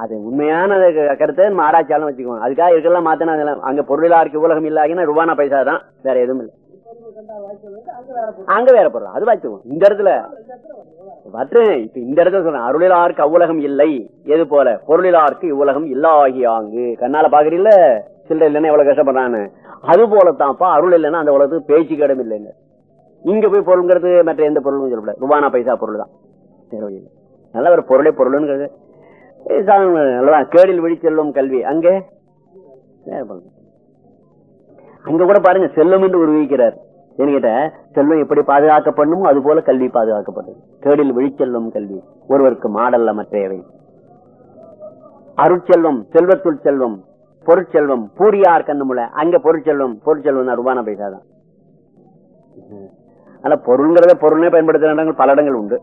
அது உண்மையான கருத்தை நம்ம ஆராய்ச்சியாலும் வச்சுக்குவோம். அதுக்காக இருக்கலாம் மாத்தினா அதெல்லாம் அங்க பொருளா இருக்கு உலகம் இல்லாங்கன்னா ரூபானா பைசா தான் வேற எதுவும் இல்லை. அங்க வேற பொருள் அது வச்சுக்குவோம். இந்த இடத்துல மற்ற இப்ப இந்த இடத்துல சொல்றேன். அருளிலாருக்கு அவ்வுலகம் இல்லை எது போல? பொருளிலாருக்கு இவ்வுலகம் இல்லாகியாங்கு கண்ணால பாக்குறீல்ல? சில்லற இல்லைன்னா எவ்வளவு கஷ்டப்படுறான்னு. அது போலத்தான்ப்பா அருள் இல்லைன்னா அந்த உலகத்துக்கு பேச்சுக்கு இடம் இல்லைங்க இங்க போய் பொருள்ங்கிறது மற்ற எந்த பொருளும் சொல்லக்கூடாது ரூபானா பைசா பொருள் தான். நல்ல ஒரு பொருளே பொருளுங்கிறது. கேடில் விழிச்செல்லும் கல்வி. அங்கே? அங்க கூட பாருங்க செல்லும் என்று உருவிக்கிறார் என்கிட்ட செல்வம் எப்படி பாதுகாக்கப்படணுமோ அது போல கல்வி பாதுகாக்கப்பட்டது கேடில் விழிச்செல்லும் கல்வி. ஒருவருக்கு மாடல்ல மற்றையவை அருட்செல்வம் செல்வத்துள் செல்வம் பொருட்செல்வம் பூரியார் கண்ணுமுல அங்க பொருட்செல்வம் பொருட்செல்வம் தான் ரூபான பைசா ஆனா பொருள்ங்கிறத பொருளே பயன்படுத்துற இடங்கள் பல இடங்கள் உண்டு.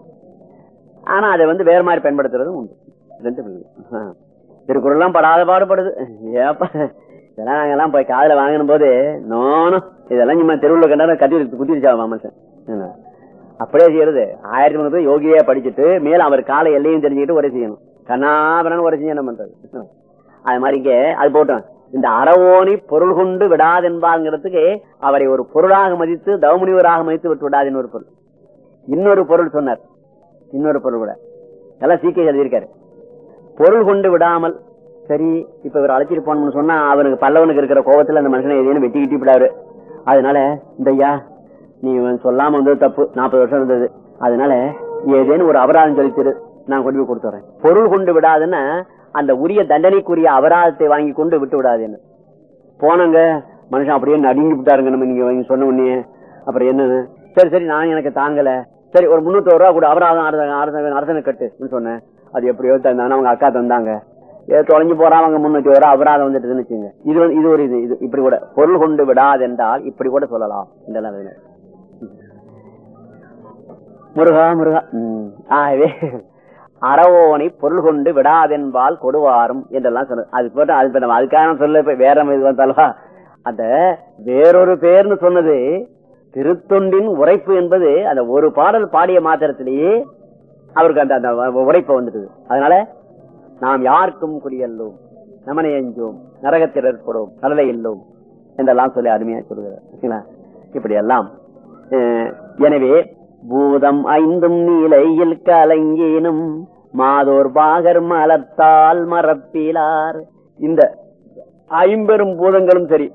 ஆனா அதை வந்து வேற மாதிரி பயன்படுத்துறதும் உண்டு. ரெண்டு திருக்குறள்லாம் படாத பாடுபடுது. ஏப்பா. இதெல்லாம் நாங்கெல்லாம் போய் காதில் வாங்கின போது நானும் இதெல்லாம் சும்மா தெருவில் கண்டாலும் கட்டி குத்திருச்சா மனுஷன் சார் அப்படியே செய்யறது. ஆயிரத்தி முன்னூறு யோகியா படிச்சுட்டு மேல அவர் காலை எல்லையும் தெரிஞ்சுக்கிட்டு ஒரே செய்யணும். கண்ணாபரன் ஒரே செய்ய என்ன பண்றது? அது மாதிரி அது போட்டோம். இந்த அறவோனி பொருள் கொண்டு விடாதென்பாங்கிறதுக்கு அவரை ஒரு பொருளாக மதித்து தவமுனிவராக மதித்து விட்டு விடாதுன்னு ஒரு பொருள். இன்னொரு பொருள் சொன்னார். இன்னொரு பொருள் கூட. எல்லாம் சீக்கிரம் எழுதியிருக்காரு. பொருள் கொண்டு விடாமல் சரி இப்ப இவர் அழைச்சிட்டு போனோம்னு சொன்னா அவனுக்கு பல்லவனுக்கு இருக்கிற கோபத்துல அந்த மனுஷனை எதையும் வெட்டி கிட்டி விடாரு அதனால இந்த ஐயா நீ சொல்லாம வந்தது தப்பு நாற்பது வருஷம் இருந்தது. அதனால ஏதேன்னு ஒரு அபராதம் சொல்லித்திரு நான் கொண்டு போய் கொடுத்துறேன். பொருள் கொண்டு விடாதுன்னா அந்த உரிய தண்டனைக்குரிய அபராதத்தை வாங்கி கொண்டு விட்டு விடாதுன்னு. போனங்க மனுஷன் அப்படியே நடுங்கி விட்டாருங்க நம்ம நீங்க சொன்ன உடனே. அப்புறம் என்னன்னு சரி சரி நான் எனக்கு தாங்கல. சரி ஒரு முன்னூத்தி ரூபா கூட அபராதம் அரச- அரசனை கட்டு சொன்னேன். அது எப்படியோ தந்தாங்க அவங்க அக்கா தந்தாங்க. ஏதோ தொலைஞ்சு போறா அவங்க முன்னூத்தி ரூபா அபராதம் வந்துட்டுன்னு வச்சுங்க இது இது ஒரு இது இது இப்படி கூட பொருள் கொண்டு விடாதென்றால் இப்படி கூட சொல்லலாம். இந்த முருகா முருகா. ஆகவே அறவோனை பொருள் கொண்டு விடாதென்பால் கொடுவாரும் என்றெல்லாம் சொன்னது அது போட்டு அது நம்ம அதுக்காக சொல்ல வேற இது வந்தாலும் அந்த வேறொரு பேர்னு சொன்னது திருத்தொண்டின் உரைப்பு என்பது அந்த ஒரு பாடல் பாடிய மாத்திரத்திலேயே அவருக்கு அந்த அந்த உரைப்பு வந்துட்டுது. அதனால நாம் யாருக்கும் குடியல்லோம் நமனை எஞ்சோம் நரகத்தில் ஏற்படும் கடலை இல்லோம் என்றெல்லாம் சொல்லி அருமையா சொல்கிறார் சரிங்களா? இப்படி எல்லாம் எனவே பூதம் ஐந்தும் நீலையில் கலங்கினும் மாதோர் பாகர் மலத்தால் மரப்பிலார் இந்த ஐம்பெரும் பூதங்களும் சரி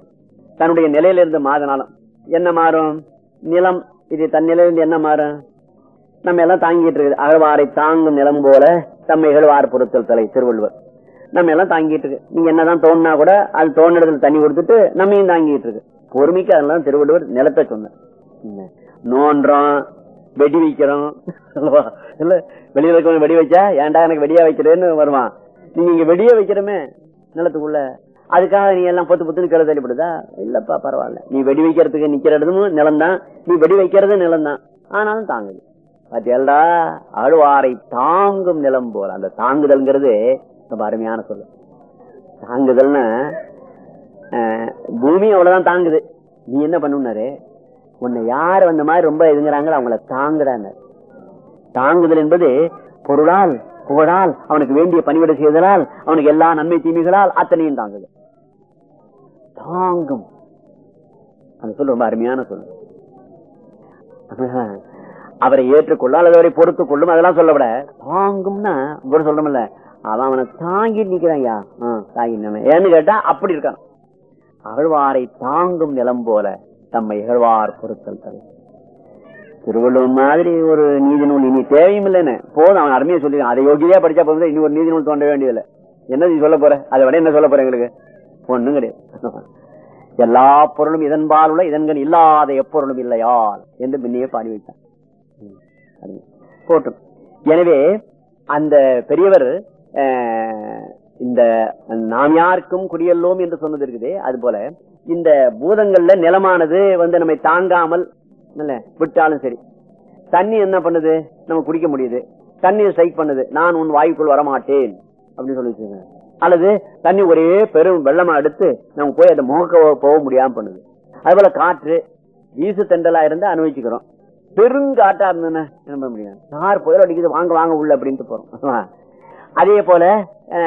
தன்னுடைய நிலையிலிருந்து மாதனாலும் என்ன மாறும்? நிலம் இது தன் நிலையிலிருந்து என்ன மாறும்? நம்ம எல்லாம் தாங்கிட்டு இருக்குது. அகழ்வாரை தாங்கும் நிலம் போல தம்மைகள் வார் பொருத்தல் தலை திருவள்ளுவர். நம்ம எல்லாம் தாங்கிட்டு இருக்கு. நீங்க என்னதான் தோணுனா கூட அது தோணுன தண்ணி கொடுத்துட்டு நம்மையும் தாங்கிட்டு இருக்கு. பொறுமைக்கு அதெல்லாம் திருவள்ளுவர் நிலத்தை சொன்ன நோன்றோம் வெடி வைக்கிறோம். இல்ல வெளியில இருக்கவங்க வெடி வச்சா ஏன்டா எனக்கு வெடியா வைக்கிறேன்னு வருவான். நீங்க இங்க வெடியே வைக்கிறோமே நிலத்துக்குள்ள. அதுக்காக நீ எல்லாம் பொத்து பொத்துன்னு கிளை தள்ளிப்படுதா? இல்லப்பா பரவாயில்ல. நீ வெடி வைக்கிறதுக்கு நிக்கிற இடமும் நிலம்தான். நீ வெடி வைக்கிறது நிலம்தான். ஆனாலும் தாங்குது. பாத்தியாடா அழுவாரை தாங்கும் நிலம் போல. அந்த தாங்குதல்ங்கிறது ரொம்ப அருமையான சொல்லு தாங்குதல்னா அஹ், பூமி அவ்வளவுதான் தாங்குது. நீ என்ன பண்ணுனாரு உன்னை யார் வந்த மாதிரி ரொம்ப இதுங்கிறாங்களோ அவங்கள தாங்குறாங்க. தாங்குதல் என்பது பொருளால் புகழால் அவனுக்கு வேண்டிய பணிவிட செய்தலால் அவனுக்கு எல்லா நன்மை தீமைகளால் அத்தனையும் தாங்குது. தாங்கும். அந்த சொல் ரொம்ப அருமையான சொல்லு அவரை ஏற்றுக்கொள்ளும் அல்லது அவரை பொறுத்துக் கொள்ளும் அதெல்லாம் சொல்லப்பட தாங்கும்னா இவர் சொல்றோம்ல அவன் அவனை தாங்கி நிக்கிறான் ஐயா. தாங்கி நின்னு. ஏன்னு கேட்டா அப்படி இருக்கான். அகழ்வாரை தாங்கும் நிலம் போல தம்மை இகழ்வார் பொருத்தல் தலை திருவள்ளுவர் மாதிரி ஒரு நீதி நூல் இனி தேவையும் இல்லைன்னு போதும் அவன் அருமையை சொல்லி அதை யோகியா படிச்சா போதும் இனி ஒரு நீதி நூல் தோன்ற வேண்டியதில்லை. என்ன நீ சொல்ல போற? அதை விட என்ன சொல்ல போற எங்களுக்கு? ஒண்ணும் கிடையாது. எல்லா பொருளும் இதன்பால் உள்ள இதன்கள் இல்லாத எப்பொருளும் இல்லையால் என்று பின்னையே பாடி வைத்தான். போட்டும் எனவே அந்த பெரியவர் இந்த நாம் யாருக்கும் குடியல்லோம் என்று சொன்னது இருக்குது அது போல இந்த பூதங்கள்ல நிலமானது வந்து நம்மை தாங்காமல் விட்டாலும் சரி. தண்ணி என்ன பண்ணுது? நம்ம குடிக்க முடியுது. தண்ணீர் ஸ்ட்ரைக் பண்ணுது. நான் உன் வாய்க்குள் வரமாட்டேன் அப்படின்னு சொல்லி அல்லது தண்ணி ஒரே பெரும் வெள்ளமா எடுத்து நம்ம போய் அதை முகக்க போக முடியாம பண்ணுது. அது போல காற்று வீசு தெண்டலா இருந்தா அனுபவிச்சுக்கிறோம். பெருங்காட்டா இருந்ததுன்னா நம்ப பண்ண நார் புயல் அடிக்குது வாங்க வாங்க உள்ள அப்படின்ட்டு போறோம். அதே போல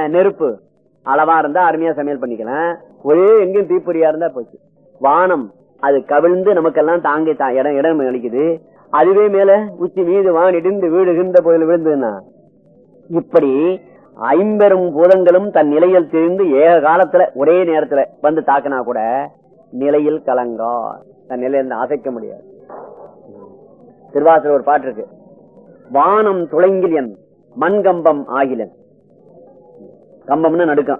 நெருப்பு. அளவா இருந்தா அருமையா சமையல் பண்ணிக்கலாம். ஒரே எங்கேயும் தீப்பொறியா இருந்தா போச்சு. வானம் அது கவிழ்ந்து நமக்கெல்லாம் தாங்கி தா- இடம் இடம் அளிக்குது. அதுவே மேல உச்சி மீது வான் இடிந்து வீடுகின்ற போதில் விழுந்ததுன்னா இப்படி ஐம்பெரும் பூதங்களும் தன் நிலையில் தெரிந்து ஏக காலத்துல ஒரே நேரத்துல வந்து தாக்கினா கூட நிலையில் கலங்கா தன் நிலையிலிருந்து அசைக்க முடியாது. திருவாசூர் ஒரு பாட்டு இருக்கு. வானம் துளைங்கிலியன் மண்கம்பம் ஆகிலன். கம்பம்னு நடுக்கம்.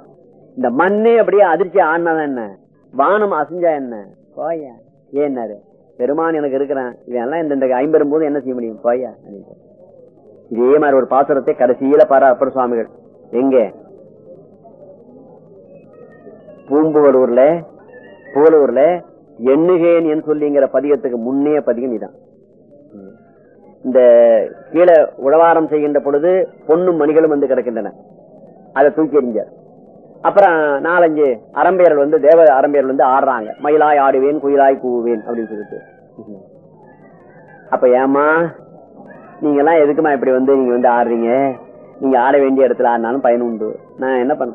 இந்த மண்ணே அப்படியே அதிர்ச்சி ஆடினாதான் என்ன? வானம் அசைஞ்சா என்ன? போயா. ஏன்னாரு? பெருமான் எனக்கு இருக்கிறான். இவன் எல்லாம் இந்த இந்த ஐம்பெரும் போது என்ன செய்ய முடியும்? போயா. இதே மாதிரி ஒரு பாசுரத்தை கடைசியில பாரா அப்பர் சுவாமிகள். எங்க? பூம்புவலூர்ல புகழூர்ல எண்ணுகேன் என் சொல்லிங்கிற பதிகத்துக்கு முன்னே பதிகம் இதான். இந்த கீழே உழவாரம் செய்கின்ற பொழுது பொண்ணும் மணிகளும் வந்து கிடக்கின்றன. அதை தூக்கி எறிஞ்சார் அப்புறம் நாலஞ்சு அரம்பேரல் வந்து தேவ அரம்பேரல் வந்து ஆடுறாங்க. மயிலாய் ஆடுவேன் குயிலாய் கூவுவேன் அப்படின்னு சொல்லிட்டு. அப்ப ஏமா நீங்க எல்லாம் எதுக்குமா இப்படி வந்து நீங்க வந்து ஆடுறீங்க? நீங்க ஆட வேண்டிய இடத்துல ஆடினாலும் பயன் உண்டு. நான் என்ன பண்ண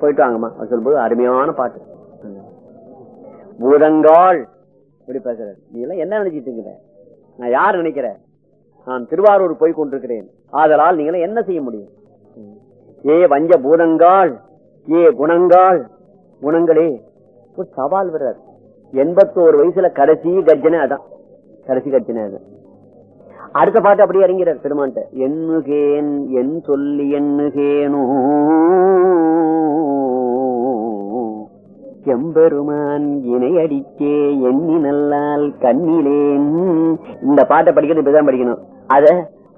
போயிட்டு வாங்கம்மா. சொல்லும்போது அருமையான பாட்டு. பூதங்கால். இப்படி பேசுறாரு. நீ எல்லாம் என்ன நினைச்சிட்டு இருக்கிறேன் நான் யார் நினைக்கிறேன் நான் திருவாரூர் போய் கொண்டிருக்கிறேன். ஆதலால் நீங்க என்ன செய்ய முடியும்? ஏ வஞ்ச பூதங்கால் ஏ குணங்கால் குணங்களே ஒரு சவால் வர்றார். எண்பத்தோரு வயசுல கடைசி கர்ஜனை அதான். கடைசி கர்ஜனை அது. அடுத்த பாட்டு அப்படியே இறங்கிறார் பெருமான்ட்ட எண்ணுகேன் என் சொல்லி எண்ணுகேனோ எம்பெருமான் இணையடிக்கே எண்ணி நல்லால் கண்ணிலேன். இந்த பாட்டை படிக்கிறது இப்படிதான் படிக்கணும். அத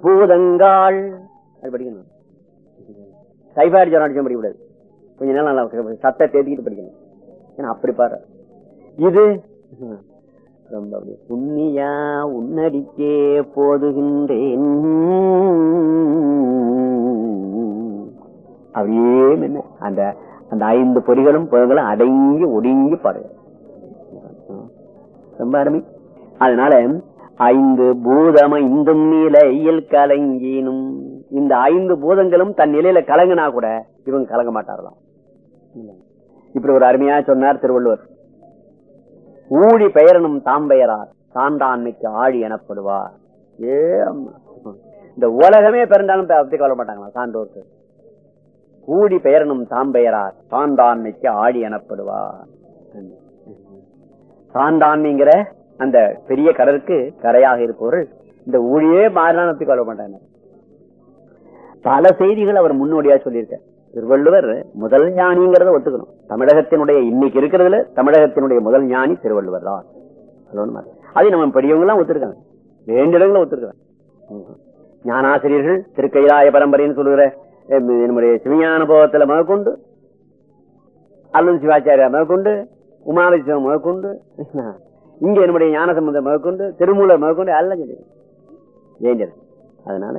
பூதங்காள் அது படிக்கணும். சைபாடி ஜுரம் படிக்கக்கூடாது. கொஞ்ச நேரம் நல்லா சத்த தேத்திக்கிட்டு படிக்கணும். ஏன்னா அப்படி பாரு. இது ரொம்ப புண்ணியா உன்னடிக்கே போதுகின்றேன். அப்படியே என்ன அந்த அந்த ஐந்து பொறிகளும் பொருள்களும் அடங்கி ஒடுங்கி பாருங்க ரொம்ப அருமை. அதனால ஐந்து பூதம ஐந்தும் நிலையில் கலங்கினும். இந்த ஐந்து பூதங்களும் தன் நிலையில கலங்கினா கூட இவங்க கலங்க மாட்டாரலாம் இப்படி ஒரு அருமையா சொன்னார் திருவள்ளுவர். ஊழி பெயரனும் தாம் பெயரார் சான்றாண்மைக்கு ஆழி எனப்படுவார். ஏ இந்த உலகமே பிறந்தாலும் அப்படி கவலை மாட்டாங்களா சான்றோருக்கு? ஊடி பெயரனும் தாம் பெயரார் சான்றாண்மைக்கு ஆடி எனப்படுவார். சான்றாண்மைங்கிற அந்த பெரிய கடற்கு கரையாக இருப்பவர்கள் இந்த ஊழியே மாறினா கொள்ள மாட்டாங்க. பல செய்திகள் அவர் முன்னோடியா சொல்லியிருக்கார். திருவள்ளுவர் முதல் ஞானிங்கிறத ஒத்துக்கணும். தமிழகத்தினுடைய இன்னைக்கு இருக்கிறதுல தமிழகத்தினுடைய முதல் ஞானி திருவள்ளுவர் தான். அதை நம்ம பெரியவங்களாம் எல்லாம் ஒத்துருக்காங்க. வேண்டியவங்களும் ஒத்துருக்காங்க. ஞானாசிரியர்கள் திருக்கைலாய பரம்பரைன்னு சொல்லுகிற என்னுடைய நம்முடைய சிவஞான போகத்துல முதற்கொண்டு அல்லது சிவாச்சாரியா முதற்கொண்டு உமாவிசம் முதற்கொண்டு இங்க என்னுடைய ஞான சம்பந்தம் முதற்கொண்டு திருமூலர் முதற்கொண்டு அல்ல சொல்லி அதனால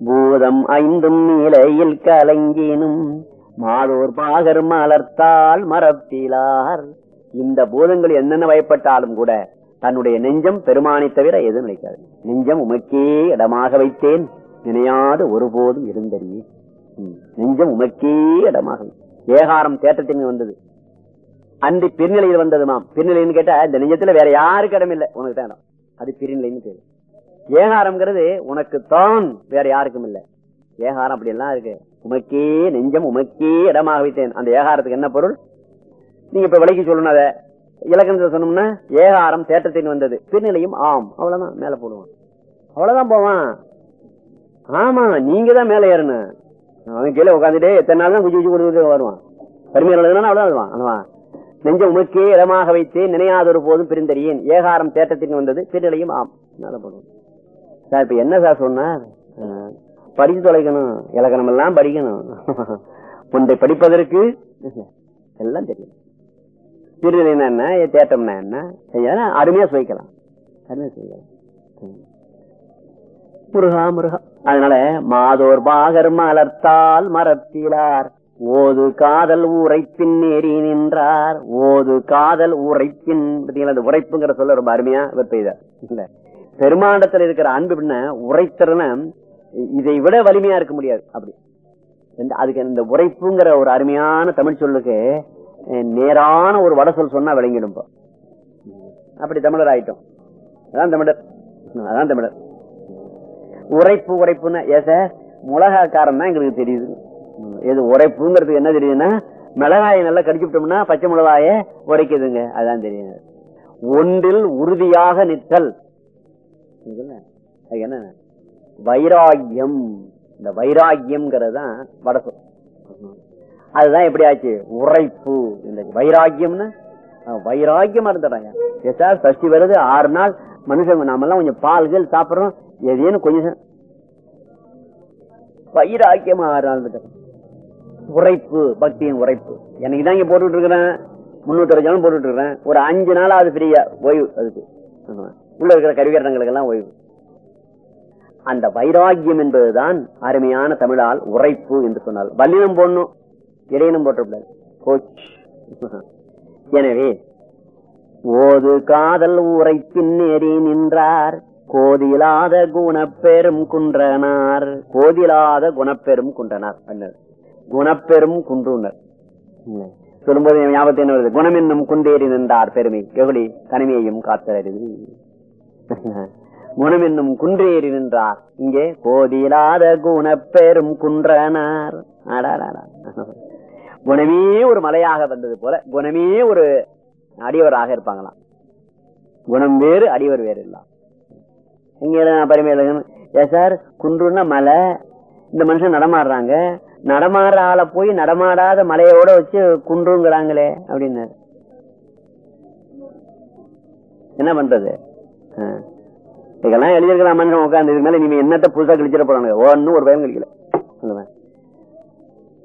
பூதம் ஐந்தும் இலையில் கலங்கினும் மாதோர் பாகர் மலர்த்தால் மரப்பிலார் இந்த பூதங்கள் என்னென்ன வயப்பட்டாலும் கூட தன்னுடைய நெஞ்சம் பெருமானை தவிர எதுவும் நினைக்காது நெஞ்சம் உமக்கே இடமாக வைத்தேன் நினையாது ஒருபோதும் இருந்தறியே நெஞ்சம் உமக்கே இடமாக ஏகாரம் தேட்டத்தின் வந்தது. அன்றி பெருநிலையில் வந்ததுமாம். பெருநிலைன்னு கேட்டா இந்த நெஞ்சத்துல வேற யாருக்கு இடம் இல்லை உனக்கு தான் இடம். அது பிரிநிலைன்னு பேரு. ஏகாரம்ங்கிறது உனக்கு தான் வேற யாருக்கும் இல்லை. ஏகாரம் அப்படி எல்லாம் இருக்கு. உமக்கே நெஞ்சம் உமக்கே இடமாக வைத்தேன். அந்த ஏகாரத்துக்கு என்ன பொருள்? நீங்க இப்ப விலைக்கு சொல்லணும் அதை. இலக்கணத்தை சொன்னோம்னா ஏகாரம் தேட்டத்தின் வந்தது. பின்னிலையும் ஆம். அவ்வளவுதான். மேல போடுவான். அவ்வளவுதான் போவான். ஆமா நீங்க தான் மேல ஏறணும். அவன் கீழே உட்காந்துட்டே எத்தனை நாள் தான் குஜி குஜி கொடுத்து வருவான். பெருமையில் எழுதுனா அவ்வளோ வருவான். அவ்வளவுதான். நெஞ்ச உமக்கே இடமாக வைத்து நினையாதொரு போதும் பிரிந்தறியேன். ஏகாரம் தேட்டத்திற்கு வந்தது பின்னிலையும் ஆம். மேல சார் இப்ப என்ன சார் சொன்னார் படித்து படிச்சு தொலைக்கணும். இலக்கணம் எல்லாம் படிக்கணும். ஒன்றை படிப்பதற்கு எல்லாம் தெரியும். திருநிலைனா என்ன தேட்டம்னா என்ன செய்ய அருமையா சுவைக்கலாம். அருமையா சுவைக்கலாம். ம். முருகா முருகா. அதனால மாதோர் பாகர் மலர்த்தால் மரத்திலார். ஓது காதல் உரைப்பின் நேரி நின்றார். ஓது காதல் உரைப்பின் பார்த்தீங்களா அந்த உரைப்புங்கிற சொல்ல ரொம்ப அருமையா இவர் பெய்தார் இல்ல பெருமாண்டத்தில் இருக்கிற அன்பு பின்ன உரைத்திறன இதை விட வலிமையா இருக்க முடியாது. அப்படி. அதுக்கு இந்த உரைப்புங்கிற ஒரு அருமையான தமிழ் சொல்லுக்கு நேரான ஒரு வட சொல் சொன்னா விளங்கிடும் அப்படி தமிழர் ஆயிட்டோம். அதான் தமிழர். அதான் தமிழர். உரைப்பு உரைப்புன்னா ஏ சார் மிளகாக்காரன் தான் எங்களுக்கு தெரியுது. எது உரைப்புங்கிறதுக்கு என்ன தெரியுதுன்னா மிளகாயை நல்லா கடிச்சுட்டோம்னா பச்சை மிளகாய உரைக்குதுங்க. அதான் தெரியும் ஒன்றில் உறுதியாக நிற்றல் என்ன? வைராக்கியம் இந்த வைராக்கியம்ங்கிறது தான் வடசொல் அதுதான் எப்படி ஆச்சு? உரைப்பு. இந்த வைராக்கியம்னு வைராகியமா வைராக்கியமா சஷ்டி வருது ஆறு நாள். மனுஷங்க நாமெல்லாம் கொஞ்சம் பால்கள் சாப்பிடுறோம். எதேன்னு கொஞ்சம். வைராக்கியமா ஆறு நாள் உரைப்பு பக்தியின் உரைப்பு. எனக்கு தான் இங்க போட்டுட்டு இருக்கிறேன்? முன்னூத்தி அறுபது போட்டுட்டு இருக்கிறேன். ஒரு அஞ்சு நாளாவது ஃப்ரீயா ஓய்வு அதுக்கு. உள்ள இருக்கிற கருவிகரணங்களுக்கு எல்லாம் ஓய்வு. அந்த வைராக்கியம் என்பதுதான் அருமையான தமிழால் உரைப்பு என்று சொன்னால் வல்லினம் போடணும். இடையினம் போட்டக்கூடாது போச்சு எனவே ஓது காதல் உரைப்பின் நெறி நின்றார். கோதிலாத குணப்பெரும் குன்றனார். கோதிலாத குணப்பெரும் குன்றனார். அண்ணர் குணப்பெரும் குன்றுனர். சொல்லும்போது என் என்ன வருது? குணம் என்னும் குண்டேறி நின்றார் பெருமை. எவ்வளி? தனிமையையும் காத்தறிவு குணம் என்னும் குன்றேறி நின்றார். இங்கே கோதிலாத குணப்பெரும் குன்றனார். குணமே ஒரு மலையாக வந்தது போல குணமே ஒரு அடியவராக இருப்பாங்களாம். குணம் வேறு அடிவர் வேறு இல்லாம் இங்க பரிமையில ஏ சார் குன்றுன்னா மலை. இந்த மனுஷன் நடமாடுறாங்க. நடமாடுற ஆளை போய் நடமாடாத மலையோட வச்சு குன்றுங்கிறாங்களே அப்படின்னாரு என்ன பண்றது? ஆ. இதெல்லாம் எழுதியிருக்கலாம் மனுஷன் உட்காந்து இதுக்கு மேல நீங்க என்னத்த புதுசா கழிச்சிட போறாங்க ஒன்னும் ஒரு பையன் கழிக்கல. சொல்லுவேன்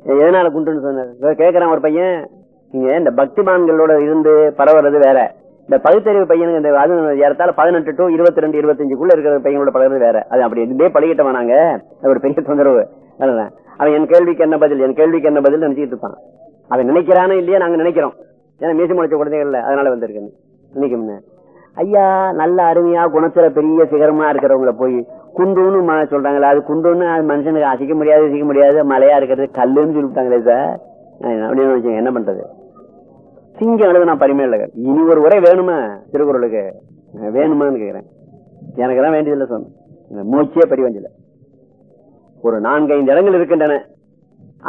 எதனால குண்டுன்னு சொன்னார்? கேக்குறான் ஒரு பையன். நீங்க இந்த பக்திமான்களோட இருந்து பரவுறது வேற. இந்த பகுத்தறிவு பையனுக்கு இந்த அது ஏறத்தால பதினெட்டு டு இருபத்தி ரெண்டு இருபத்தஞ்சுக்குள்ள இருக்கிற பையனோட பழகிறது வேற. அது அப்படி இதே பழகிட்டவன் நாங்க. ஒரு பெரிய தொந்தரவு. அவன் என் கேள்விக்கு என்ன பதில் என் கேள்விக்கு என்ன பதில் நினைச்சிட்டு இருப்பான். அவன் நினைக்கிறானோ இல்லையா நாங்க நினைக்கிறோம். ஏன்னா மீசி முடிச்ச குழந்தைகள்ல அதனால வந்திருக்கேன் நினைக்கும் ஐயா நல்ல அருமையா குணத்துல பெரிய சிகரமா இருக்கிறவங்கள போய் குண்டுன்னு சொல்றாங்களா அது குண்டுன்னு அது மனுஷனுக்கு அசைக்க முடியாது அசைக்க முடியாது மலையா இருக்கிறது கல்லுன்னு சொல்லிட்டாங்களே சார். அப்படின்னு என்ன பண்றது? சிங்கம் எழுது நான் பரிமையில இனி ஒரு உரை வேணுமா திருக்குறளுக்கு? வேணுமான்னு கேக்குறேன். எனக்கு தான் வேண்டியதில்லை சொன்னேன் மூச்சியே பரிவஞ்சல ஒரு நான்கைந்து இடங்கள் இருக்கின்றன.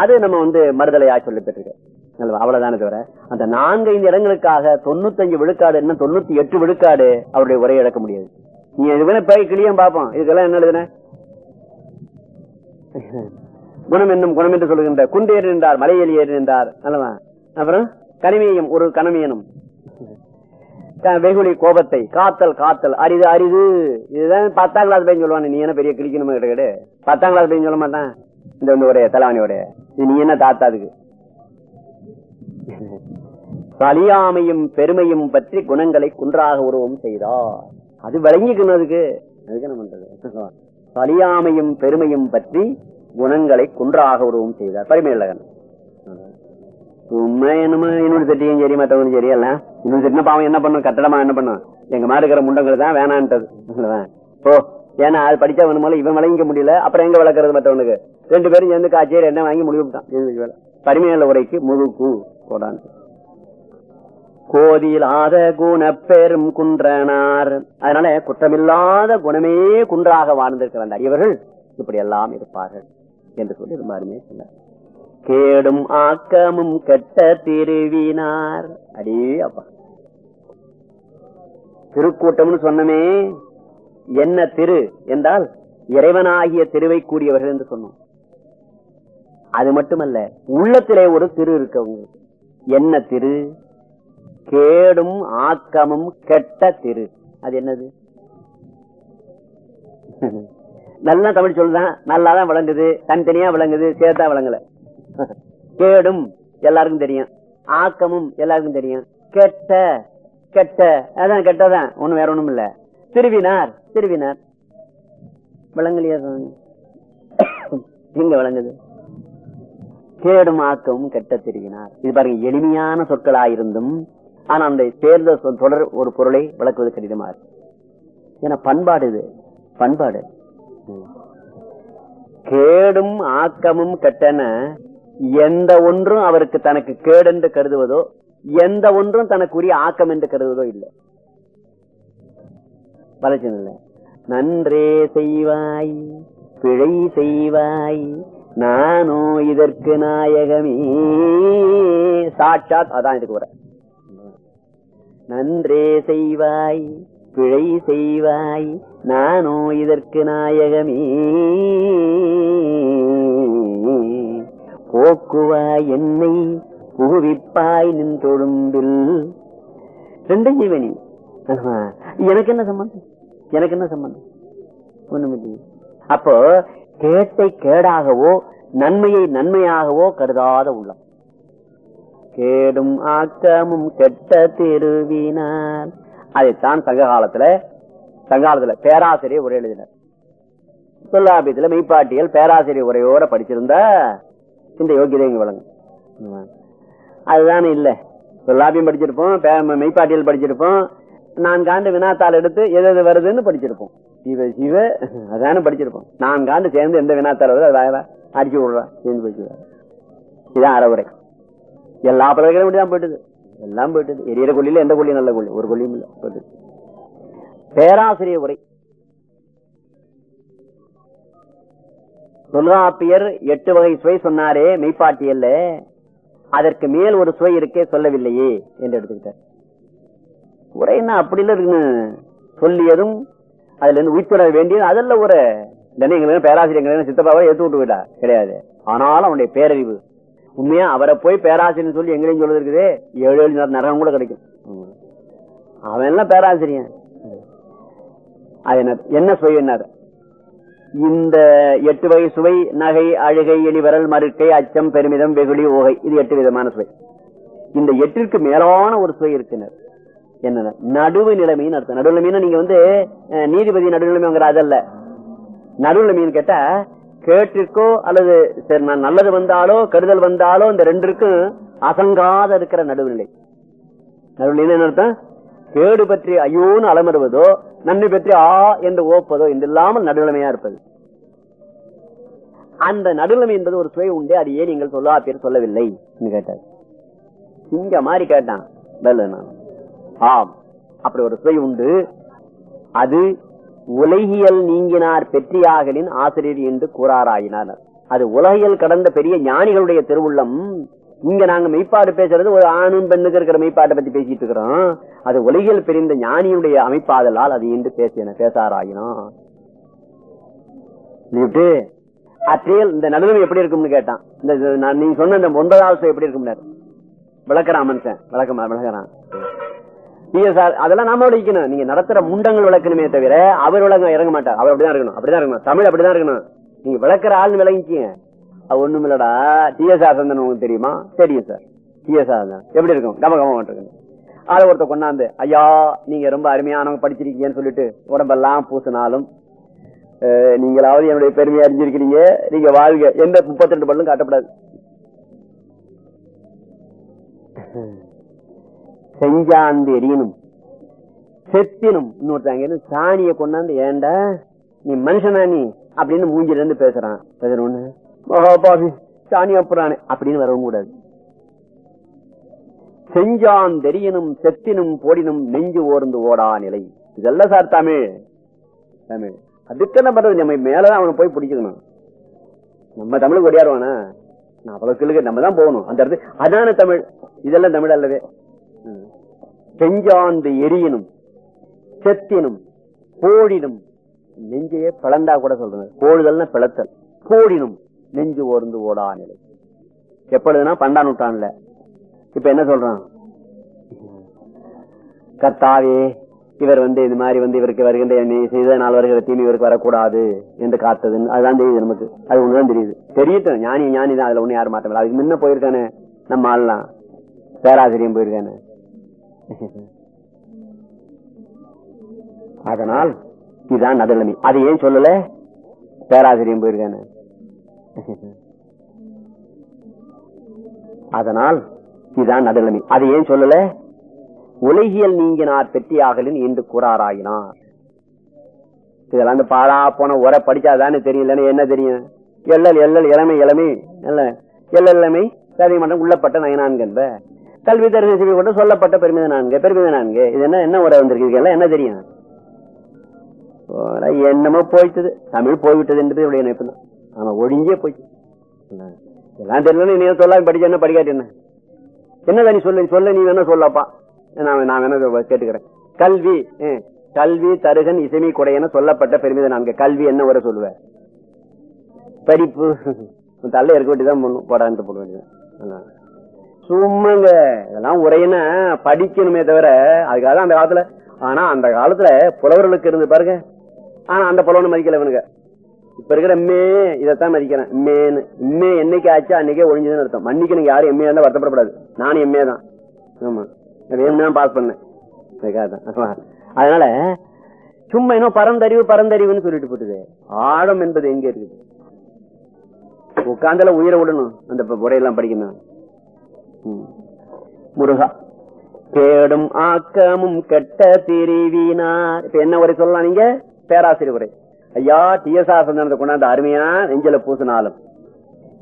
அது நம்ம வந்து மறுதலையா சொல்லி பெற்றிருக்கோம் அல்லவா? அவ்வளவுதானே தவிர அந்த நான்கு ஐந்து இடங்களுக்காக தொண்ணூத்தஞ்சு விழுக்காடு என்ன தொண்ணூத்தி எட்டு விழுக்காடு அவருடைய உரையை இழக்க முடியாது. நீ இது போய் கிளியும் பார்ப்போம். இதுக்கெல்லாம் என்ன எழுதுன? குணம் என்னும் குணம் என்று சொல்லுகின்ற குண்டேறி நின்றார் மலையில் ஏறி நின்றார் அல்லவா? அப்புறம்? கனிமையும் ஒரு கனமையனும் வெகுளி கோபத்தை காத்தல் காத்தல் அரிது அரிது. இதுதான் பத்தாம் கிளாஸ் பையன் சொல்லுவான் நீ என்ன பெரிய கிளிக்கணுமா கிடையாது பத்தாம் கிளாஸ் பையன் சொல்ல மாட்டான் இந்த வந்து உடைய தலைவாணியோட நீ என்ன தாத்தா அதுக்கு? சலியாமையும் பெருமையும் பற்றி குணங்களை குன்றாக உருவம் செய்தார். அது விளங்கிக்கணும் அதுக்கு. அதுக்கு என்ன பண்றது? சலியாமையும் பெருமையும் பற்றி குணங்களை குன்றாக உருவம் செய்தார். பரிமையுள்ளகன் சும்மா என்னமோ இன்னொரு சட்டியும் சரி மற்றவங்களும் சரி எல்லாம். இன்னொரு சட்டினா பாவம் என்ன பண்ணும்? கட்டடமா என்ன பண்ணும்? எங்க மாதிரி இருக்கிற முண்டங்கள் தான் வேணான்ட்டது ஓ ஏன்னா அது படிச்சா படிச்சவன் மேல இவன் விளங்கிக்க முடியல. அப்புறம் எங்க வளர்க்கறது மற்றவனுக்கு ரெண்டு பேரும் சேர்ந்து காய்ச்சல் என்ன வாங்கி முடிவு விட்டான் உரைக்கு முழுக்கு போடான் கோதிலாத குண பெரும் குன்றனார். அதனால குற்றமில்லாத குணமே குன்றாக வாழ்ந்திருக்கிறார் இவர்கள் இப்படி எல்லாம் இருப்பார்கள் என்று சொல்லி ரொம்ப சொன்னார். கேடும் ஆக்கமும் கெட்ட திருவினார் அடே அப்பா. திருக்கூட்டம்னு சொன்னமே என்ன திரு என்றால் இறைவனாகிய திருவை கூடியவர்கள் என்று சொன்னோம். அது மட்டுமல்ல உள்ளத்திலே ஒரு திரு இருக்கவங்க என்ன திரு? கேடும் ஆக்கமும் கெட்ட திரு. அது என்னது? நல்லா தமிழ் சொல்லுதான் நல்லாதான் விளங்குது தனித்தனியா விளங்குது சேர்த்தா விளங்கல. கேடும் எல்லாருக்கும் தெரியும். ஆக்கமும் எல்லாருக்கும் தெரியும். கெட்ட கெட்ட அதான் கெட்டதான். ஒண்ணும் வேற ஒண்ணும் இல்ல திருவினார் திருவினார். விளங்கலையா எங்க விளங்குது? கேடும் ஆக்கமும் கெட்ட திருவினார். இது பாருங்க எளிமையான சொற்களாயிருந்தும் ஆனா அந்த சேர்ந்த தொடர் ஒரு பொருளை விளக்குவது கடினமா இருக்கு. ஏன்னா பண்பாடு இது. பண்பாடு. கேடும் ஆக்கமும் கெட்டன எந்த ஒன்றும் அவருக்கு தனக்கு கேடென்று கருதுவதோ எந்த ஒன்றும் தனக்குரிய ஆக்கம் என்று கருதுவதோ இல்லை. வளர்ச்சி நன்றே செய்வாய் பிழை செய்வாய் நானோ இதற்கு நாயகமே. சாட்சாத் அதான் இதுக்கு வர. நன்றே செய்வாய் பிழை செய்வாய் நானோ இதற்கு நாயகமே. போக்குவாய் என்னை புகுவிப்பாய் நின் தொழும்பில். ரெண்டும் ஜீவனி எனக்கு என்ன சம்பந்தம்? எனக்கு என்ன சம்பந்தம்? ஒண்ணுமில்லையே அப்போ கேட்டை கேடாகவோ நன்மையை நன்மையாகவோ கருதாத உள்ளம். கேடும் ஆக்கமும் கெட்ட திருவினார். அதைத்தான் சங்க காலத்துல சங்காலத்துல பேராசிரியர் உரை எழுதினார். தொல்லாபியத்துல மெய்ப்பாட்டியல் பேராசிரியர் உரையோட படிச்சிருந்தா இந்த யோகியதை இங்க வழங்கும்? அதுதானே இல்ல. தொல்லாபியம் படிச்சிருப்போம் மெய்ப்பாட்டியல் படிச்சிருப்போம். நான்காண்டு வினாத்தாள் எடுத்து எது எது வருதுன்னு படிச்சிருப்போம். சிவ சிவ அதான படிச்சிருப்போம். நான்காண்டு சேர்ந்து எந்த வினாத்தாள் வருது அதை அடிச்சு விடுறா. சேர்ந்து போயிட்டு இதான் அறவுரை எல்லா பலர்களும் இப்படிதான் போயிட்டுது. எல்லாம் போயிட்டுது. எரியற கொள்ளியில எந்த கொள்ளியும் நல்ல கொள்ளி ஒரு கொள்ளியும் இல்ல. போயிட்டு பேராசிரியர் உரை. தொல்காப்பியர் எட்டு வகை சுவை சொன்னாரே மெய்ப்பாட்டியல்ல. அதற்கு மேல் ஒரு சுவை இருக்கே சொல்லவில்லையே என்று எடுத்துக்கிட்டார். என்ன அப்படி இல்ல இருக்குன்னு சொல்லியதும் அதுல இருந்து உயிர்த்துணர வேண்டியது அதில் ஒரு இல்லைன்னா எங்களுக்கு பேராசிரியர் சித்தப்பாவை ஏத்து விட்டு விட்டா கிடையாது. ஆனாலும் அவனுடைய பேரறிவு. உண்மையா அவரை போய் பேராசிரியர் சொல்லி எங்களையும் சொல்லுது இருக்குது ஏழு ஏழு நேரம் நரகம் கூட கிடைக்கும். அவன் எல்லாம் பேராசிரியன். அது என்ன என்ன சுவை என்னார் இந்த எட்டு வகை சுவை நகை அழுகை எலிவரல் மறுக்கை அச்சம் பெருமிதம் வெகுளி ஓகை இது எட்டு விதமான சுவை. இந்த எட்டிற்கு மேலான ஒரு சுவை இருக்கிறது என்ன நடுவு நிலைமைன்னு அர்த்தம். நடுவு நிலைமைன்னா நீங்க வந்து நீதிபதி நீதிபதி நடுநிலைமைங்கிற அதல்ல நடுவு நிலைமைன்னு கேட்டா கேட்டிற்கோ அல்லது சரி, நான் நல்லது வந்தாலோ கருதல் வந்தாலோ இந்த ரெண்டிற்கும் அசங்காத இருக்கிற நடுவுநிலை. நடுவுநிலை என்ன அர்த்தம்? கேடு பற்றி ஐயோன்னு அலமருவதோ நன்மை பற்றி ஆ என்று ஓப்பதோ என்று இல்லாமல் நடுநிலைமையா இருப்பது. அந்த நடுநிலைமை என்பது ஒரு சுவை உண்டு அது ஏன் நீங்கள் சொல்லா பேர் சொல்லவில்லை கேட்டார். இங்க மாதிரி கேட்டான் ஆம் அப்படி ஒரு சுவை உண்டு. அது உலகியல் நீங்கினார் பெற்றியாகலின் ஆசிரியர் என்று கூறாராயினார். அது உலகியல் கடந்த பெரிய ஞானிகளுடைய திருவுள்ளம் இங்க நாங்க மெய்ப்பாடு பேசுறது ஒரு ஆணும் பெண்ணுக்கு இருக்கிற மெய்ப்பாட்டை பத்தி பேசிட்டு இருக்கிறோம். அது உலகில் பிரிந்த ஞானியுடைய அமைப்பாதலால் அது என்று பேசின பேசாராயினோம். நீட்டு இந்த நடுநிலை எப்படி இருக்கும்னு கேட்டான். இந்த நான் நீங்க சொன்ன இந்த ஒன்பதாவது எப்படி இருக்கும்னாரு? விளக்குறான் மனுஷன். விளக்கமா விளக்குறான். நீங்க சார் அதெல்லாம் நாம விளக்கணும் நீங்க நடத்துற முண்டங்கள் விளக்கணுமே தவிர அவர் விளங்க இறங்க மாட்டார். அவர் அப்படிதான் இருக்கணும். அப்படிதான் இருக்கணும். தமிழ் அப்படிதான் இருக்கணும். நீங்க விளக்குற ஆள்னு விளங்கிக்கீங்க. அது ஒண்ணும் இல்லடா டிஎஸ்ஆர் சந்தன் உங்களுக்கு தெரியுமா? தெரியும் சார் டிஎஸ்ஆர் சந்தன் எப்படி இருக்கும்? கம கம இருக்கணும் அதை ஒருத்தர் கொண்டாந்து ஐயா நீங்க ரொம்ப அருமையானவங்க படிச்சிருக்கீங்கன்னு சொல்லிட்டு உடம்பெல்லாம் பூசினாலும் நீங்களாவது என்னுடைய பெருமையை அறிஞ்சிருக்கிறீங்க. நீங்க வாழ்க. எந்த முப்பத்தி ரெண்டு பல்லும் காட்டப்படாது. செஞ்சாந்து எரியனும் செத்தினும் இன்னொருத்தாங்க சாணியை கொண்டாந்து ஏண்டா நீ மனுஷனா நீ? அப்படின்னு மூஞ்சில இருந்து பேசுறான் பேசுறோன்னு மகாபாபி சாணியா அப்புறானே அப்படின்னு வரவும் கூடாது. செஞ்சான் தெரியனும் செத்தினும் போடினும் நெஞ்சு ஓர்ந்து ஓடா நிலை. இதெல்லாம் சார் தமிழ். தமிழ். அதுக்கு என்ன பண்றது? நம்ம மேலதான் அவனை போய் பிடிச்சிக்கணும். நம்ம தமிழுக்கு ஒடியாருவானா நான் அவ்வளவு கிளுக்கு நம்ம தான் போகணும். அந்த இடத்து அதான தமிழ். இதெல்லாம் தமிழ் அல்லவே. செஞ்சாந்து எரியனும் செத்தினும் போடினும் நெஞ்சையே பிளந்தா கூட சொல்றேன். போடுதல்னா பிளத்தல். போடினும் நெஞ்சு ஓர்ந்து ஓடா நிலை. எப்பொழுதுனா பன்னெண்டாம் நூற்றாண்டுல. இப்ப என்ன சொல்றான்? கர்த்தாவே இவர் வந்து இது மாதிரி வந்து இவருக்கு வருகின்ற என்னை செய்த நாள் வருகிற தீமை இவருக்கு வரக்கூடாது என்று காத்ததுன்னு அதுதான் தெரியுது நமக்கு. அது ஒண்ணுதான் தெரியுது. தெரியட்டும் ஞானி ஞானி தான். அதுல ஒண்ணு யாரும் மாட்டோம் அதுக்கு முன்ன போயிருக்கானே நம்ம ஆள்லாம். பேராசிரியம் போயிருக்கானே. அதனால் இதுதான் நடுநிலைமை அதை ஏன் சொல்லல? பேராசிரியம் போயிருக்கானே. அதனால் இதுதான் நடுநிலைமை. அதை ஏன் சொல்லல? உலகியல் நீங்கினார் பெற்றியாகலின் என்று கூறாராயினார். இதெல்லாம் இந்த பாழா போன உரை படிச்சாதானே தெரியலன்னு என்ன தெரியும்? எள்ளல் எல்லல் இளமை இளமை எல்ல இளமை சரி மன்றம் உள்ளப்பட்ட நயனான்கன்ப. கல்வி தரிசன செவி கொண்டு சொல்லப்பட்ட பெருமித நான்கு பெருமித நான்கு. இது என்ன என்ன உரை வந்திருக்கீங்க எல்லாம் என்ன தெரியும்? என்னமோ போயிட்டது தமிழ் போய்விட்டது என்பது இவருடைய நினைப்பு தான் அவன் ஒழிஞ்சே போயிட்டு. எல்லாம் தெரியல நீ சொல்லாம படிச்ச என்ன படிக்காட்டி என்ன? என்னதான் நீ சொல்ல சொல்ல நீ வேணா சொல்லப்பா. நான் நான் வேணா கேட்டுக்கிறேன். கல்வி கல்வி தருகன் இசைமை குடையன சொல்லப்பட்ட பெருமிதம் நான்கு. கல்வி என்ன வர சொல்லுவ? படிப்பு. தள்ள இருக்க வேண்டியதான் பண்ணும் போட வேண்டியதான் சும்மாங்க. இதெல்லாம் உரையினா படிக்கணுமே தவிர அதுக்காக அந்த காலத்துல ஆனா அந்த காலத்துல புலவர்களுக்கு இருந்து பாருங்க. ஆனா அந்த புலவனை மதிக்கல இவனுங்க. இப்ப இருக்கிற மே இதைத்தான் மதிக்கிறேன். மேன்னு. மே என்னைக்கு ஆச்சா அன்னைக்கே ஒழிஞ்சதுன்னு அர்த்தம். மன்னிக்கு நீங்க யாரும் எம்ஏ இருந்தா வருத்தப்படக்கூடாது நானும் எம்ஏ தான். ஆமா. நான் பாஸ் பண்ணேன். அதனால சும்மா இன்னும் பரந்தறிவு பரந்தறிவுன்னு சொல்லிட்டு போட்டுது. ஆழம் என்பது எங்க இருக்குது? உட்கார்ந்தால உயிரை விடணும் அந்த முறையெல்லாம் உரையெல்லாம் படிக்கணும். முருகா கேடும் ஆக்கமும் கெட்ட திரிவினார். இப்ப என்ன உரை சொல்லலாம் நீங்க? பேராசிரியர் உரை. ஐயா டிஎஸ்ஆர் கொண்டாந்து அருமையா நெஞ்சில பூசினாலும்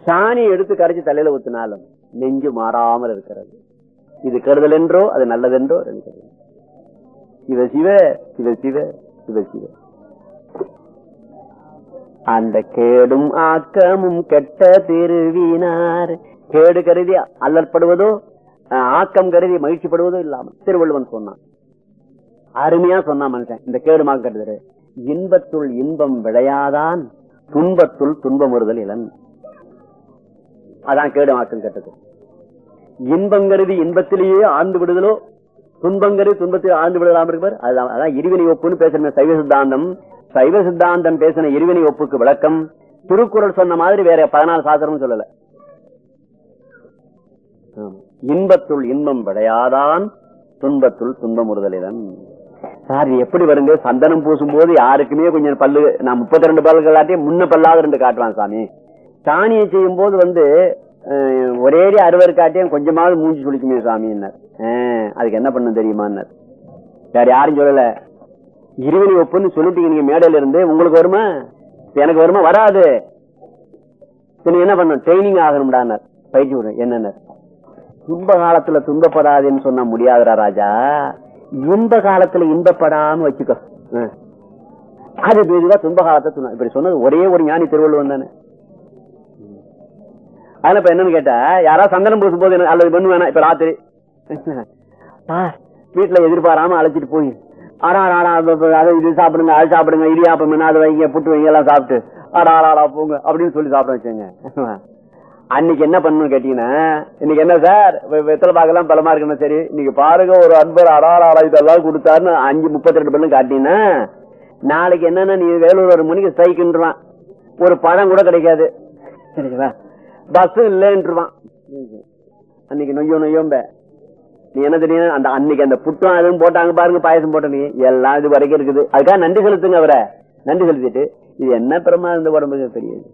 சாணி எடுத்து கரைச்சு தலையில ஊத்தினாலும் நெஞ்சு மாறாமல் இருக்கிறது. இது கருதல் என்றோ அது நல்லதென்றோ இருக்கிறது சிவ சிவ சிவ சிவ சிவ சிவ. அந்த கேடும் ஆக்கமும் கெட்ட திருவினார். கேடு கருதி அல்லற்படுவதோ அஹ், ஆக்கம் கருதி மகிழ்ச்சிப்படுவதோ இல்லாமல் திருவள்ளுவன் சொன்னான். அருமையா சொன்னான் மனுஷன் இந்த கேடு மாக்கம் இன்பத்துள் இன்பம் விளையாதான் துன்பத்துள் துன்பம் வருதல் இளன் அதான் கேடு மாக்கம் கட்டது. இன்பம் கருதி இன்பத்திலேயே ஆழ்ந்து விடுதலோ? துன்பம் கருதி துன்பத்தில் ஆழ்ந்து விடலாம் இருப்பார் அதுதான் அதான் இருவினை ஒப்புன்னு பேசுற சைவ சித்தாந்தம். சைவ சித்தாந்தம் பேசின இருவினை ஒப்புக்கு விளக்கம். திருக்குறள் சொன்ன மாதிரி வேற பதினாலு சாஸ்திரம் சொல்லல. இன்பத்துள் இன்பம் விளையாதான் துன்பத்துள் துன்பம் உறுதலிடன் சார் எப்படி வருங்க? சந்தனம் பூசும் போது யாருக்குமே கொஞ்சம் பல்லு நான் முப்பத்தி ரெண்டு பல்களாட்டியும் முன்ன பல்லாவது ரெண்டு காட்டுவான் சாமி. சாணியை செய்யும் போது வந்து ஒரே அறுவர் காட்டியும் கொஞ்சமாவது மூஞ்சி சுழிக்குமே சாமின்னார் அதுக்கு என்ன பண்ண தெரியுமான்னார் வேற யாரும் சொல்லல. இருவினி ஒப்புன்னு சொல்லிட்டீங்க நீங்க மேடையில இருந்து. உங்களுக்கு வருமா? எனக்கு வருமா? வராது. இப்ப என்ன பண்ணும் ட்ரைனிங் ஆகணும்டானார் பயிற்சி விடும் என்னன்னார் துன்ப காலத்துல துன்பப்படாதுன்னு சொன்னா முடியாதுடா ராஜா. இன்ப காலத்துல இன்பப்படாம வச்சுக்கோ. அது பேருதான் துன்ப காலத்தை துன்பம். இப்படி சொன்னது ஒரே ஒரு ஞானி திருவள்ளுவன் தானே. அதனால இப்ப என்னன்னு கேட்டா யாராவது சந்தனம் பூசும் போது அல்லது பெண் வேணாம் இப்ப ராத்திரி. வீட்டுல எதிர்பாராம அழைச்சிட்டு போய் ஆடா ஆடா அதை இது சாப்பிடுங்க அது சாப்பிடுங்க இடியாப்பம் என்ன அது வைங்க புட்டு வைங்க எல்லாம் சாப்பிட்டு ஆடா ஆடா போங்க அப்படின்னு சொல்லி சாப்பிட வச்சுங்க. அன்னைக்கு என்ன பண்ணணும் கேட்டீங்கன்னா இன்னைக்கு என்ன சார்? வெ- வெத்தலை பாக்கெல்லாம் பலமா இருக்கணும் சரி. இன்னைக்கு பாருங்க ஒரு அன்பர் அடாரா அடா இதெல்லாம் கொடுத்தாருன்னு அஞ்சு முப்பத்தி ரெண்டு பண்ணு காட்டினா நாளைக்கு என்னன்னா நீ வேலூர் ஒரு மணிக்கு ஸ்ட்ரைக்குன்றான் ஒரு பழம் கூட கிடைக்காது. சரிங்களா? பஸ் இல்லைன்றான் அன்னைக்கு நொய்யோ நொய்யோம்ப. நீ என்ன தெரியும்? அந்த அன்னைக்கு அந்த புட்டம் அதுவும் போட்டாங்க பாருங்க பாயசம் போட்ட நீ. எல்லாம் இது வரைக்கும் இருக்குது. அதுக்காக நன்றி செலுத்துங்க அவரை. நன்றி செலுத்திட்டு இது என்ன பிரமா இந்த உடம்புக்கு தெரியாது.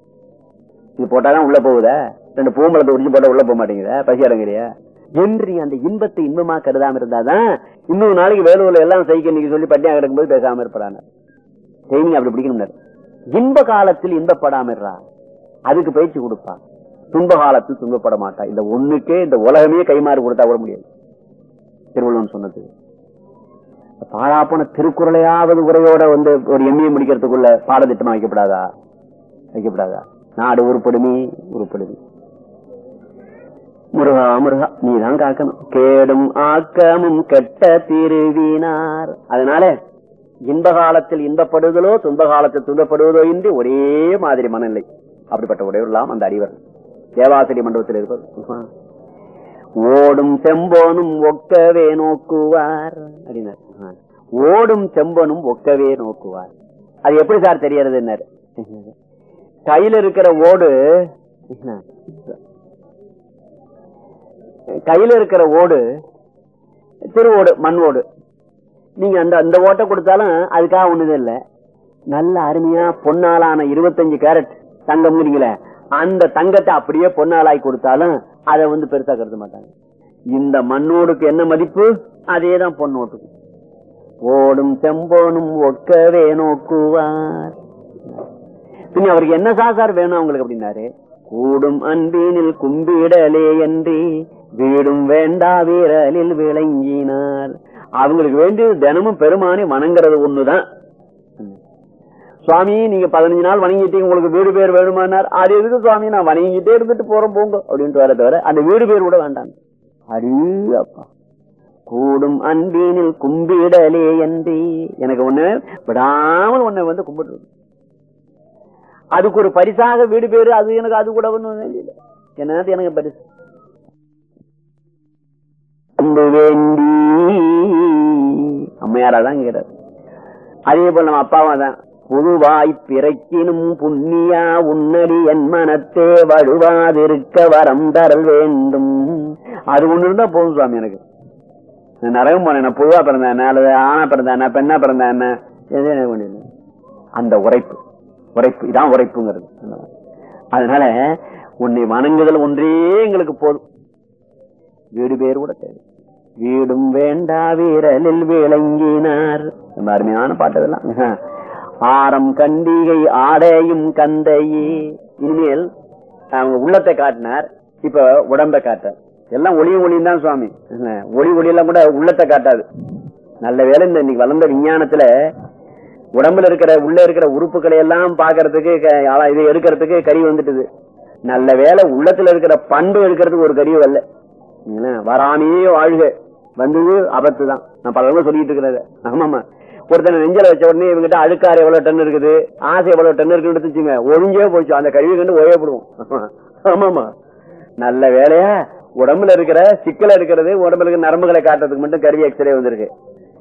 இது போட்டாதான் உள்ள போகுதா? ரெண்டு பூம்பளத்தை உடிச்சு போட்டா உள்ள போக மாட்டேங்குதா? பசி அடங்குறியா? என்று அந்த இன்பத்தை இன்பமா கருதாம இருந்தாதான் இன்னொரு நாளைக்கு வேலூர்ல எல்லாம் சைக்கிள் நீங்க சொல்லி பட்டியா கிடக்கும்போது பேசாம இருப்பாங்க ட்ரைனிங் அப்படி பிடிக்கணும் இன்ப காலத்தில் இன்பப்படாம இருறா. அதுக்கு பயிற்சி கொடுப்பான் துன்ப காலத்தில் துன்பப்பட மாட்டான் இந்த ஒண்ணுக்கே இந்த உலகமே கைமாறு கொடுத்தா கூட முடியாது. திருவள்ளுவன் சொன்னது. பாழாப்போன திருக்குறளையாவது உரையோட வந்து ஒரு எம்ஏ முடிக்கிறதுக்குள்ள பாடத்திட்டமா வைக்கப்படாதா? வைக்கப்படாதா? நாடு உருப்படுமே உருப்படுமே. முருகா முருகா நீதான் காக்கணும். கேடும் ஆக்கமும் கெட்ட திருவினார். அதனால இன்ப காலத்தில் இன்பப்படுதலோ துன்ப காலத்தில் துன்பப்படுவதோ இன்றி ஒரே மாதிரி மனநிலை. அப்படிப்பட்ட உடையவர்களாம் அந்த அறிவர் தேவாசிரி மண்டபத்தில் இருப்பது ஓடும் செம்போனும் ஒக்கவே நோக்குவார் அப்படின்னார். ஓடும் செம்பனும் ஒக்கவே நோக்குவார். அது எப்படி சார் தெரியறது கையில இருக்கிற ஓடு கையில இருக்கிற ஓடு திரு ஓடு மண் ஓடு. நீங்க அந்த அந்த ஓட்டை கொடுத்தாலும் அதுக்காக ஒண்ணுது இல்ல. நல்ல அருமையா பொன்னாலான இருபத்தஞ்சு கேரட் தங்கம் அந்த தங்கத்தை அப்படியே பொன்னாலாய் கொடுத்தாலும் அதை வந்து பெருசா கருத மாட்டாங்க. இந்த மண்ணோடுக்கு என்ன மதிப்பு? அதேதான் பொன்னோட்டுக்கு ஓடும் செம்போனும் ஒக்கவே நோக்குவார். பின்ன அவருக்கு என்ன சாசார் வேணும் அவங்களுக்கு அப்படின்னாரு? கூடும் அன்பினில் கும்பிடலே என்று வீடும் வேண்டா வீரலில் விளங்கினார். அவங்களுக்கு வேண்டியது தினமும் பெருமானி வணங்குறது ஒண்ணுதான். சுவாமி நீங்க பதினஞ்சு நாள் வணங்கிட்டீங்க உங்களுக்கு வீடு பேர் வேணுமானார். அது எதுக்கு சுவாமி நான் வணங்கிட்டே இருந்துட்டு போறோம் போங்க அப்படின்ட்டு வர தவிர அந்த வீடு பேர் கூட வேண்டாம். அடி அப்பா கூடும் அன்பினில் கும்பிடலே என்று எனக்கு ஒண்ணு விடாமல் ஒண்ணு வந்து கும்பிட்டு அதுக்கு ஒரு பரிசாக வீடு பேரு அது எனக்கு அது கூட ஒண்ணும் வேண்டியது எனக்கு பரிசு. அன்பு வேண்டி. அம்மையாரா தான் அதே போல நம்ம அப்பாவா தான் புதுவாய் பிறக்கினும் புண்ணியா உன்னடி என் மனத்தே வழுவாதிருக்க வரம் தரல் வேண்டும். அது ஒண்ணு இருந்தா போதும் சுவாமி எனக்கு. நான் நரகம் போனேன் நான் பொதுவா பிறந்தேன் அல்லது ஆணா பிறந்தேன் பெண்ணா பிறந்தேன் என்ன எதுவும் எனக்கு அந்த உரைப்பு. உரைப்பு இதான் உரைப்புங்கிறது. அதனால உன்னை வணங்குதல் ஒன்றே எங்களுக்கு போதும். வீடு பேர் கூட தேவை. வீடும் வேண்டா வீரலில் விளங்கினார். அருமையான பாட்டு இதெல்லாம் ஆரம் கண்டிகை ஆடையும் கந்தையே. இனிமேல் அவங்க உள்ளத்தை காட்டினார் இப்ப உடம்பை காட்டார். எல்லாம் ஒளியும் ஒளியும் தான் சுவாமி. ஒளி ஒளியெல்லாம் கூட உள்ளத்தை காட்டாது. நல்ல வேலை இந்த இன்னைக்கு வளர்ந்த விஞ்ஞானத்துல உடம்புல இருக்கிற உள்ள இருக்கிற உறுப்புகளை எல்லாம் பாக்குறதுக்கு இதை எடுக்கிறதுக்கு கறி வந்துட்டுது. நல்ல வேலை உள்ளத்துல இருக்கிற பண்பு எடுக்கிறதுக்கு ஒரு கறி வரல. வராமையே வாழ்க. வந்தது ஆபத்து தான் நான் பலவங்க சொல்லிட்டு இருக்கிறத. ஆமாமா ஒருத்தனை நெஞ்சல வச்ச உடனே இவங்கிட்ட அழுக்காறு எவ்வளவு டன் இருக்குது ஆசை எவ்வளவு டன் இருக்குன்னு எடுத்துச்சுங்க. ஒழிஞ்சே போச்சு. அந்த கழிவு கண்டு ஓயப்படுவோம் ஆமாமா நல்ல வேலையா உடம்புல இருக்கிற சிக்கல இருக்கிறது உடம்புல இருக்கிற நரம்புகளை காட்டுறதுக்கு மட்டும் கருவி எக்ஸ்ரே வந்திருக்கு.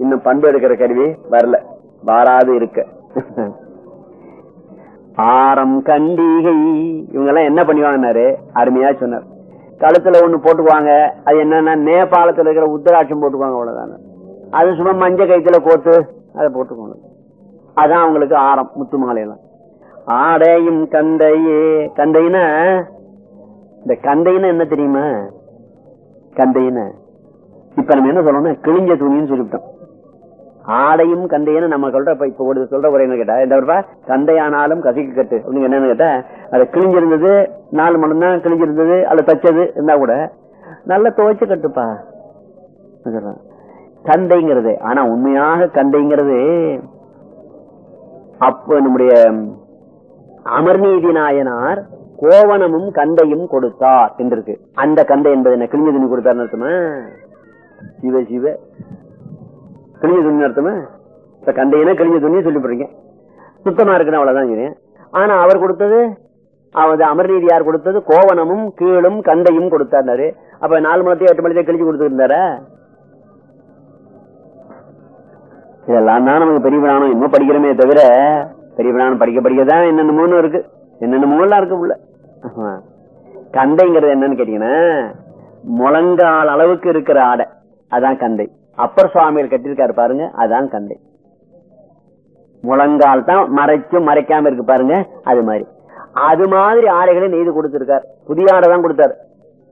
இன்னும் பண்பு எடுக்கிற கருவி வரல. வாராது இருக்க. ஆரம் கண்டிகை. இவங்க எல்லாம் என்ன பண்ணிவாங்கன்னாரு அருமையா சொன்னார். கழுத்துல ஒண்ணு போட்டுக்குவாங்க. அது என்னன்னா நேபாளத்துல இருக்கிற உத்தராட்சம் போட்டுக்குவாங்க அவ்வளவுதாங்க அது சும்மா மஞ்ச கைத்துல கோத்து அதை போட்டுக்கோங்க. அதான் அவங்களுக்கு ஆரம் முத்து மாலையெல்லாம். ஆடையும் கந்தையே. கந்தைனா இந்த கந்தைன்னு என்ன தெரியுமா? கந்தைன்னு இப்ப நம்ம என்ன சொல்லணும் கிழிஞ்ச துணின்னு சொல்லிவிட்டோம். ஆடையும் கந்தையன்னு நம்ம சொல்ற இப்ப ஒரு சொல்ற ஒரு என்ன கேட்டா இந்த கந்தையானாலும் கசிக்கு கட்டு. அப்படின்னு என்னன்னு கேட்டா அது கிழிஞ்சிருந்தது நாலு மணி தான் கிழிஞ்சிருந்தது அல்ல தச்சது இருந்தா கூட நல்லா துவைச்சு கட்டுப்பா. கந்தைங்கிறது ஆனா உண்மையாக கந்தைங்கிறது அப்ப நம்முடைய அமர்நீதி நாயனார் கோவணமும் கந்தையும் கொடுத்தார் என்றிருக்கு. அந்த கந்தை என்பது என்ன? கிழிஞ்சதுன்னு துணி கொடுத்தார் சிவ சிவ. கிழிஞ்ச துணி அர்த்தமா? இப்ப கண்டையினா கிழிஞ்ச துணியை சொல்லி போறீங்க சுத்தமா இருக்குன்னு அவ்வளவுதான் ஆனா அவர் கொடுத்தது அவர் அமர்நீதி யார் கொடுத்தது? கோவணமும் கீழும் கண்டையும் கொடுத்தாரு அப்ப நாலு மணத்தையும் எட்டு மணித்தையும் கிழிச்சு கொடுத்துருந்தாரா? இதெல்லாம் தான் நமக்கு பெரிய பிராணம். இன்னும் படிக்கிறோமே தவிர பெரிய பிராணம் படிக்க படிக்கதான் என்னென்னமோன்னு இருக்கு. என்னென்னமோ எல்லாம் இருக்கு உள்ள. கண்டைங்கிறது என்னன்னு கேட்டீங்கன்னா முழங்கால் அளவுக்கு இருக்கிற ஆடை. அதான் கண்டை. அப்பர் சுவாமியில் கட்டிருக்காரு பாருங்க அதான் கந்தை. முழங்கால் தான் மறைச்சும் மறைக்காம இருக்கு பாருங்க அது மாதிரி. அது மாதிரி ஆடைகளை நெய்து கொடுத்திருக்கார். புதிய ஆடை தான் கொடுத்தார்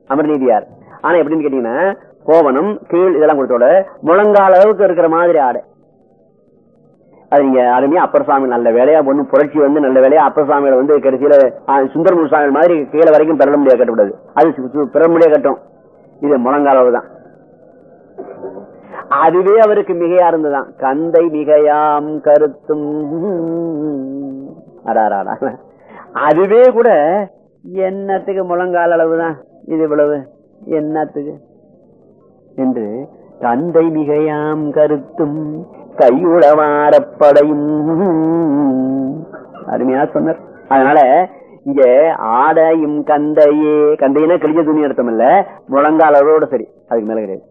அமர்நீதியார் ஆனா எப்படின்னு கேட்டீங்கன்னா கோவனும் கீழ் இதெல்லாம் கொடுத்தோட முழங்கால் அளவுக்கு இருக்கிற மாதிரி ஆடை. அது நீங்க அருமையா அப்பர் சுவாமி நல்ல வேலையா ஒண்ணு புரட்சி வந்து நல்ல வேலையா அப்பர் சுவாமியில வந்து கடைசியில சுந்தரமூர் சுவாமி மாதிரி கீழே வரைக்கும் பெற முடியாது கட்டக்கூடாது. அது பெற முடியாது கட்டும். இது முழங்கால் அளவு தான். அதுவே அவருக்கு மிகையா இருந்ததான் கந்தை மிகையாம் கருத்தும். அடாராடா அதுவே கூட என்னத்துக்கு முழங்கால் அளவுதான் இது இவ்வளவு? என்னத்துக்கு? என்று தந்தை மிகையாம் கருத்தும் கையுளவாரப்படையும் அருமையா சொன்னார். அதனால இங்க ஆடையும் கந்தையே கந்தையினா கிழிஞ்ச துணி அர்த்தம் இல்ல முழங்கால் அளவோட சரி அதுக்கு மேல கிடையாது.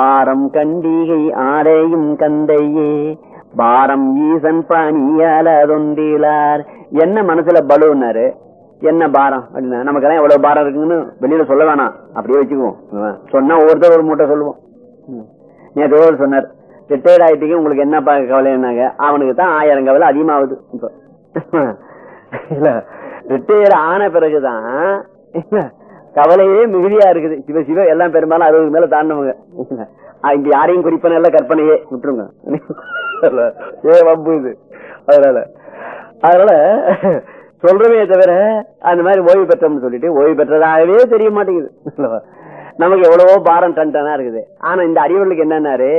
ஆரம் கண்டிகை ஆரையும் கந்தையே. பாரம் ஈசன் பணியாலதொன்றிலார் என்ன மனசுல பலுனாரு என்ன பாரம் அப்படின்னா நமக்கெல்லாம் எவ்வளவு பாரம் இருக்குன்னு வெளியில சொல்ல வேணாம். அப்படியே வச்சுக்குவோம். சொன்னா ஒவ்வொருத்தர் ஒரு மூட்டை சொல்லுவோம். நேற்று சொன்னார் ரிட்டையர்ட் ஆயிட்டீங்க உங்களுக்கு என்ன கவலைன்னாங்க? அவனுக்கு தான் ஆயிரம் கவலை அதிகமாகுது. இப்போ இல்ல ரிட்டையர் ஆன பிறகுதான் கவலையே மிகுதியா இருக்குது. சிவ சிவ எல்லாம் பெரும்பாலும் அறுபது மேல தாண்டவங்க. இங்க யாரையும் குறிப்பன எல்லாம் கற்பனையே. விட்டுருங்க. ஏ வம்பு இது. அதனால அதனால சொல்றமே தவிர அந்த மாதிரி ஓய்வு பெற்றோம்னு சொல்லிட்டு ஓய்வு பெற்றதாகவே தெரிய மாட்டேங்குது. நமக்கு எவ்வளவோ பாரம் டன்டனா இருக்குது. ஆனா இந்த அடிவர்களுக்கு என்னன்னாரு?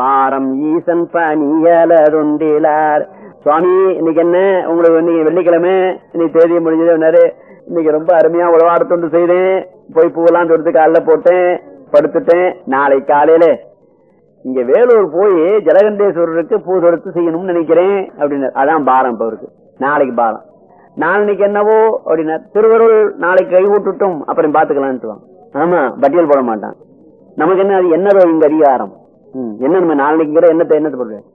பாரம் ஈசன் பணியலருண்டிலார் சுவாமி இன்னைக்கு என்ன? உங்களுக்கு இன்னைக்கு வெள்ளிக்கிழமை இன்னைக்கு தேதி முடிஞ்சது இன்னைக்கு ரொம்ப அருமையா உழவாடு தொண்டு செய்தேன். போய் பூவெல்லாம் தொடுத்து காலைல போட்டேன். படுத்துட்டேன். நாளை காலையில இங்க வேலூர் போய் ஜலகண்டேஸ்வரருக்கு பூ தொடுத்து செய்யணும்னு நினைக்கிறேன் அப்படின்னு அதான் பாரம் இப்ப இருக்கு நாளைக்கு பாரம். நாளைக்கு என்னவோ அப்படின்னா திருவருள் நாளைக்கு கை விட்டுட்டும் அப்புறம் பாத்துக்கலான்ட்டுவான் ஆமா பட்டியல் போட மாட்டான். நமக்கு என்ன அது என்னதோ இங்க அதிகாரம். ம், என்ன நம்ம நாளைக்குங்கிற என்னத்தை என்னத்தை போடுறேன்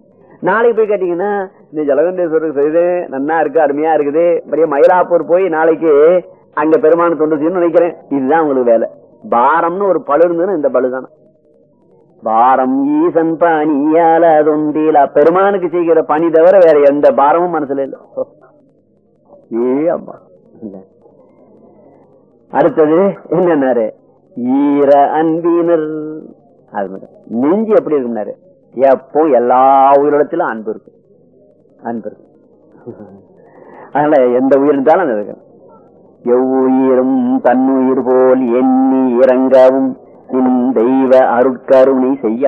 நாளைக்கு போய் கேட்டீங்கன்னா இந்த ஜலகண்டேஸ்வரருக்கு செய்து நன்னா இருக்கு அருமையா இருக்குது. பெரிய மயிலாப்பூர் போய் நாளைக்கு அங்க பெருமான தொண்டு செய்யணும்னு நினைக்கிறேன். இதுதான் உங்களுக்கு வேலை. பாரம்னு ஒரு பழு இருந்ததுன்னா இந்த பழு தானே? பாரம் ஈசன் பணியால தொண்டில பெருமானுக்கு செய்கிற பணி தவிர வேற எந்த பாரமும் மனசுல இல்ல. ஏ அம்மா. அடுத்தது என்னன்னாரு? ஈர அன்பினர். அது நெஞ்சு எப்படி இருக்கும்னாரு? எப்போ எல்லா உயிரிடத்திலும் அன்பு இருக்கு. அன்பு இருக்கு. அதனால எந்த உயிர் இருந்தாலும் அது இருக்கு. எவ்வுயிரும் தன்னுயிர் போல் எண்ணி இறங்கவும் இன் தெய்வ அருட்கருணை செய்ய